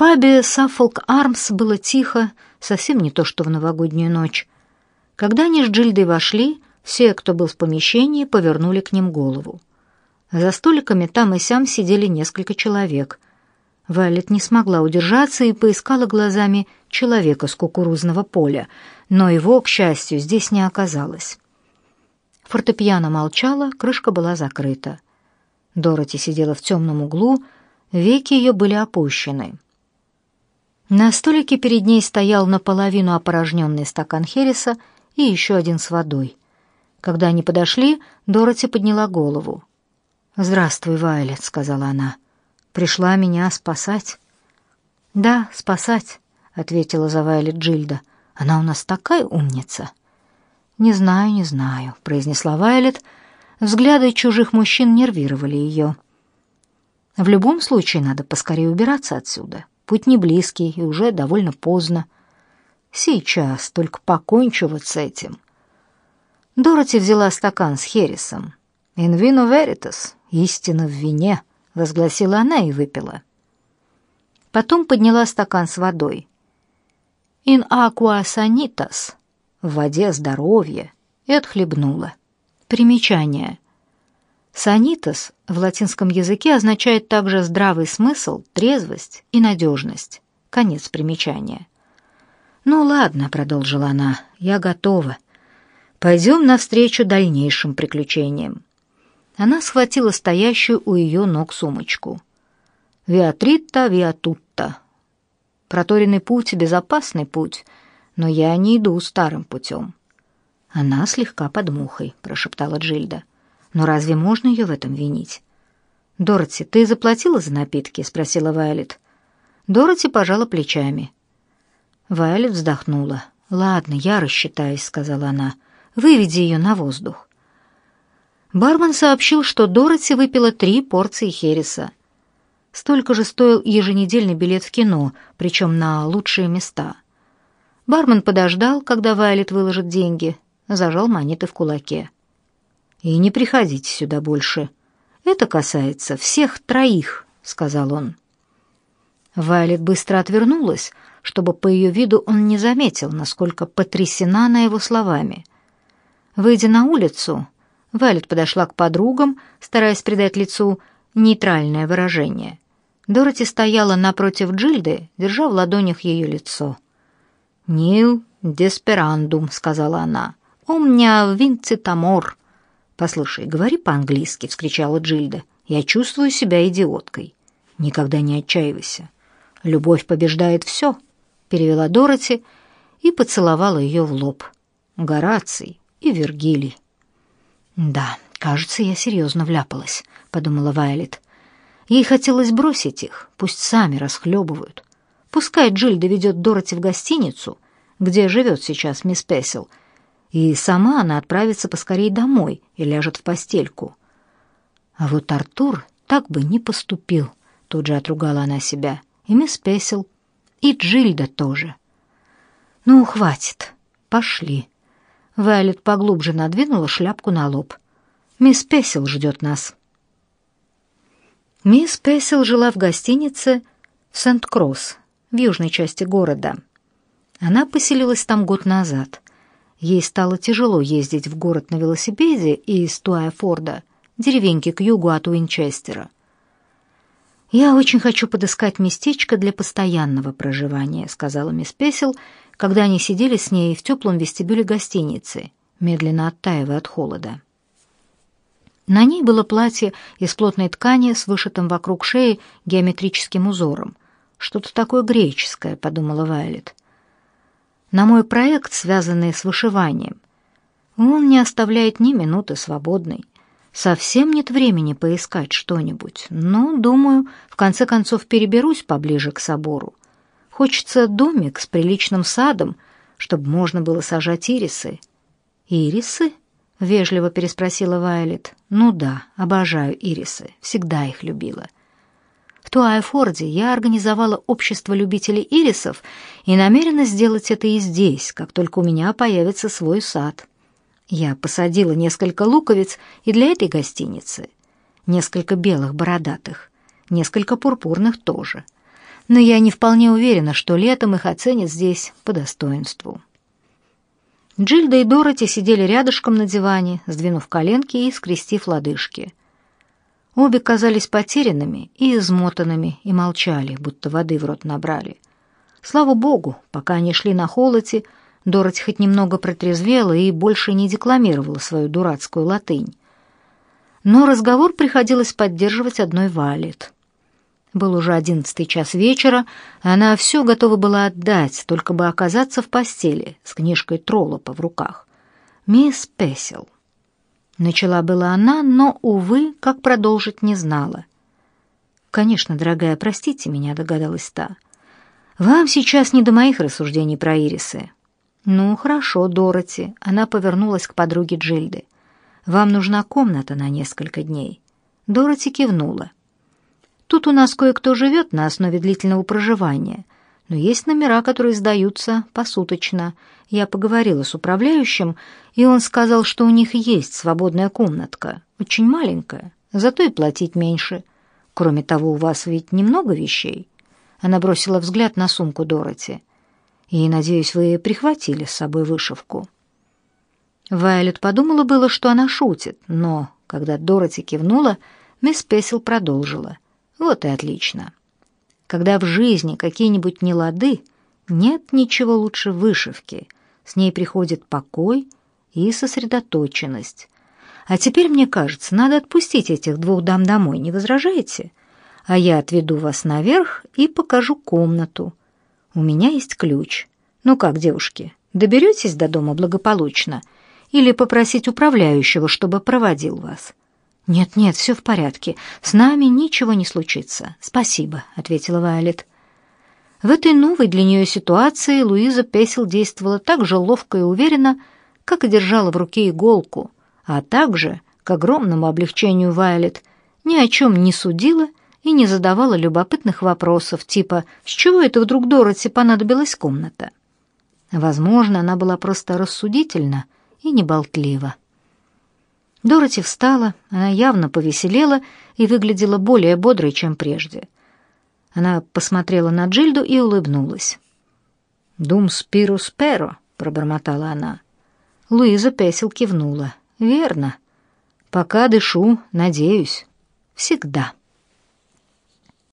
пабе «Саффолк Армс» было тихо, совсем не то что в новогоднюю ночь. Когда они с Джильдой вошли, все, кто был в помещении, повернули к ним голову. За столиками там и сям сидели несколько человек. Вайлет не смогла удержаться и поискала глазами человека с кукурузного поля, но его, к счастью, здесь не оказалось. Фортепиано молчало, крышка была закрыта. Дороти сидела в темном углу, веки ее были опущены. На столике перед ней стоял наполовину опорожненный стакан хереса и еще один с водой. Когда они подошли, Дороти подняла голову. «Здравствуй, Вайлет», — сказала она. «Пришла меня спасать». «Да, спасать», — ответила за Вайлет Джильда. «Она у нас такая умница». «Не знаю, не знаю», — произнесла Вайлет. Взгляды чужих мужчин нервировали ее. «В любом случае надо поскорее убираться отсюда. Путь не близкий и уже довольно поздно. Сейчас только покончу вот с этим». Дороти взяла стакан с хересом. «In vino veritas» — «Истина в вине», — возгласила она и выпила. Потом подняла стакан с водой. «In aqua sanitas» в воде здоровье, и отхлебнула. Примечание. Санитас в латинском языке означает также здравый смысл, трезвость и надежность. Конец примечания. «Ну ладно», — продолжила она, — «я готова. Пойдем навстречу дальнейшим приключениям». Она схватила стоящую у ее ног сумочку. «Виатритта, виатутта». Проторенный путь — безопасный путь — но я не иду старым путем». «Она слегка под мухой», — прошептала Джильда. «Но разве можно ее в этом винить?» «Дороти, ты заплатила за напитки?» — спросила Вайлет. Дороти пожала плечами. Вайлет вздохнула. «Ладно, я рассчитаюсь», — сказала она. «Выведи ее на воздух». Бармен сообщил, что Дороти выпила три порции хереса. Столько же стоил еженедельный билет в кино, причем на лучшие места — Бармен подождал, когда Вайлет выложит деньги, зажал монеты в кулаке. «И не приходите сюда больше. Это касается всех троих», — сказал он. Вайлет быстро отвернулась, чтобы по ее виду он не заметил, насколько потрясена она его словами. Выйдя на улицу, Вайлет подошла к подругам, стараясь придать лицу нейтральное выражение. Дороти стояла напротив Джильды, держа в ладонях ее лицо. «Нил десперандум», — сказала она. «Омня винцит амор». «Послушай, говори по-английски», — вскричала Джильда. «Я чувствую себя идиоткой». «Никогда не отчаивайся. Любовь побеждает все», — перевела Дороти и поцеловала ее в лоб. Гораций и Вергилий. «Да, кажется, я серьезно вляпалась», — подумала Вайлет. Ей хотелось бросить их, пусть сами расхлебывают. Пускай Джилл доведет Дороти в гостиницу, где живет сейчас мисс Песел, и сама она отправится поскорей домой и ляжет в постельку. А вот Артур так бы не поступил, тут же отругала она себя. И мисс Песел, и Джильда тоже. Ну, хватит. Пошли. Вайлет поглубже надвинула шляпку на лоб. Мисс Песел ждет нас. Мисс Песел жила в гостинице Сент-Кросс в южной части города. Она поселилась там год назад. Ей стало тяжело ездить в город на велосипеде из Туайфорда, деревеньки к югу от Уинчестера. «Я очень хочу подыскать местечко для постоянного проживания», — сказала мисс Песел, когда они сидели с ней в теплом вестибюле гостиницы, медленно оттаивая от холода. На ней было платье из плотной ткани с вышитым вокруг шеи геометрическим узором. Что-то такое греческое, подумала Вайлет. На мой проект, связанный с вышиванием, он не оставляет ни минуты свободной. Совсем нет времени поискать что-нибудь, но, думаю, в конце концов переберусь поближе к собору. Хочется домик с приличным садом, чтобы можно было сажать ирисы. Ирисы? вежливо переспросила Вайлет. Ну да, обожаю ирисы, всегда их любила. В Туайфорде я организовала общество любителей ирисов и намерена сделать это и здесь, как только у меня появится свой сад. Я посадила несколько луковиц и для этой гостиницы, несколько белых бородатых, несколько пурпурных тоже. но я не вполне уверена, что летом их оценят здесь по достоинству. Джильда и Дороти сидели рядышком на диване, сдвинув коленки и скрестив лодыжки. Обе казались потерянными и измотанными и молчали, будто воды в рот набрали. Слава богу, пока они шли на холоде, Дороти хоть немного протрезвела и больше не декламировала свою дурацкую латынь. Но разговор приходилось поддерживать одной Валет. Был уже одиннадцатый час вечера, она все готова была отдать, только бы оказаться в постели с книжкой Троллопа в руках. «Мисс Песел». Начала была она, но, увы, как продолжить не знала. «Конечно, дорогая, простите меня», — догадалась та. «Вам сейчас не до моих рассуждений про ирисы». «Ну, хорошо, Дороти», — она повернулась к подруге Джильды. «Вам нужна комната на несколько дней». Дороти кивнула. Тут у нас кое-кто живет на основе длительного проживания, но есть номера, которые сдаются посуточно. Я поговорила с управляющим, и он сказал, что у них есть свободная комнатка, очень маленькая, зато и платить меньше. Кроме того, у вас ведь немного вещей. Она бросила взгляд на сумку Дороти. И, надеюсь, вы прихватили с собой вышивку. Вайолет подумала было, что она шутит, но, когда Дороти кивнула, мисс Песел продолжила — вот и отлично. Когда в жизни какие-нибудь нелады, нет ничего лучше вышивки. С ней приходит покой и сосредоточенность. А теперь, мне кажется, надо отпустить этих двух дам домой, не возражаете? А я отведу вас наверх и покажу комнату. У меня есть ключ. Ну как, девушки, доберетесь до дома благополучно? Или попросить управляющего, чтобы проводил вас?» «Нет-нет, все в порядке. С нами ничего не случится. Спасибо», — ответила Вайолет. В этой новой для нее ситуации Луиза Песел действовала так же ловко и уверенно, как и держала в руке иголку, а также, к огромному облегчению Вайолет, ни о чем не судила и не задавала любопытных вопросов, типа «С чего это вдруг Дороти понадобилась комната?». Возможно, она была просто рассудительна и неболтлива. Дороти встала, она явно повеселела и выглядела более бодрой, чем прежде. Она посмотрела на Джильду и улыбнулась. «Дум спиру сперо», — пробормотала она. Луиза Песел кивнула. «Верно. Пока дышу, надеюсь. Всегда».